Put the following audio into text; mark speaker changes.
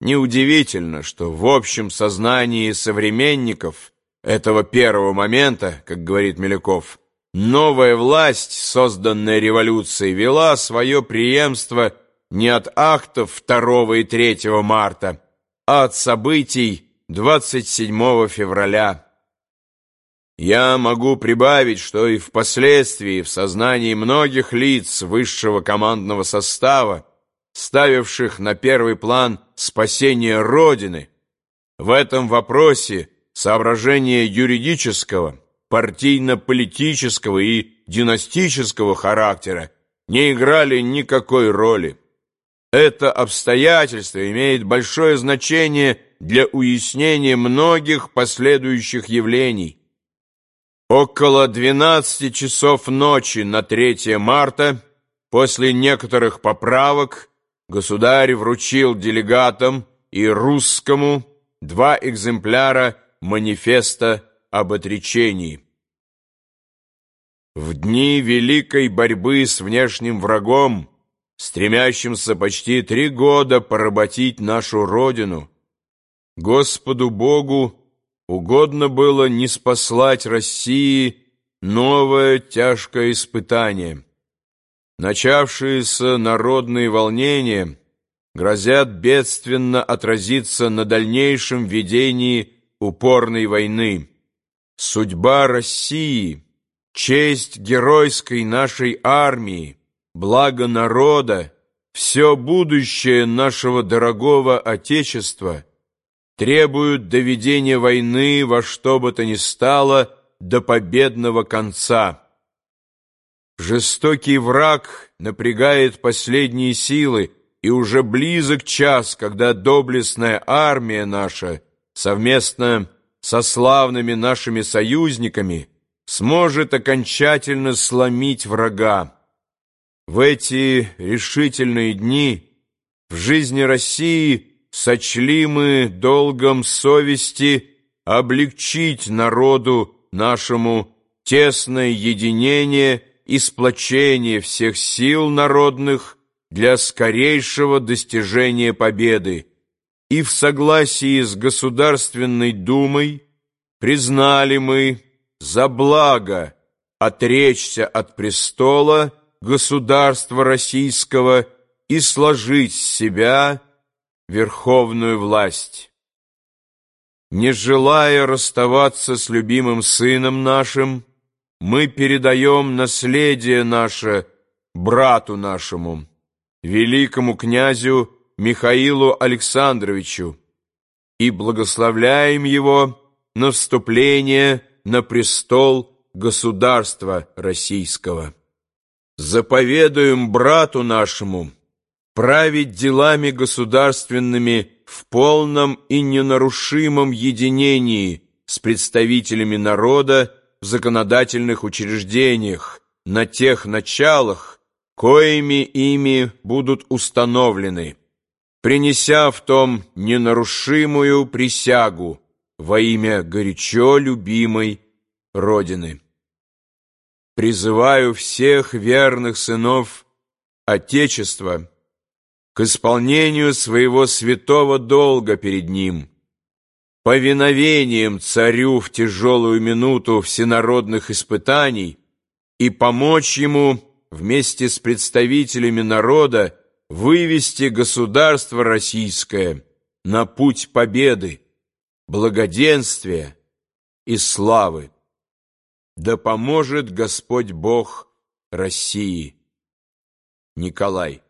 Speaker 1: Неудивительно, что в общем сознании современников этого первого момента, как говорит Миляков, новая власть, созданная революцией, вела свое преемство не от актов 2 и 3 марта, а от событий 27 февраля. Я могу прибавить, что и впоследствии в сознании многих лиц высшего командного состава, ставивших на первый план спасение Родины, в этом вопросе соображения юридического, партийно-политического и династического характера не играли никакой роли. Это обстоятельство имеет большое значение для уяснения многих последующих явлений. Около 12 часов ночи на 3 марта, после некоторых поправок, государь вручил делегатам и русскому два экземпляра манифеста об отречении. В дни великой борьбы с внешним врагом, стремящимся почти три года поработить нашу Родину, Господу Богу угодно было не спаслать России новое тяжкое испытание. Начавшиеся народные волнения грозят бедственно отразиться на дальнейшем ведении упорной войны. Судьба России, честь геройской нашей армии, благо народа, все будущее нашего дорогого Отечества требуют доведения войны во что бы то ни стало до победного конца. Жестокий враг напрягает последние силы, и уже близок час, когда доблестная армия наша совместно со славными нашими союзниками сможет окончательно сломить врага. В эти решительные дни в жизни России сочли мы долгом совести облегчить народу нашему тесное единение и сплочение всех сил народных для скорейшего достижения победы и в согласии с Государственной Думой признали мы за благо отречься от престола государства российского и сложить с себя верховную власть. Не желая расставаться с любимым сыном нашим, мы передаем наследие наше брату нашему, великому князю Михаилу Александровичу и благословляем его на вступление на престол государства российского. Заповедуем брату нашему править делами государственными в полном и ненарушимом единении с представителями народа в законодательных учреждениях, на тех началах, коими ими будут установлены принеся в том ненарушимую присягу во имя горячо любимой Родины. Призываю всех верных сынов Отечества к исполнению своего святого долга перед Ним, повиновением царю в тяжелую минуту всенародных испытаний и помочь ему вместе с представителями народа вывести государство российское на путь победы, благоденствия и славы. Да поможет Господь Бог России. Николай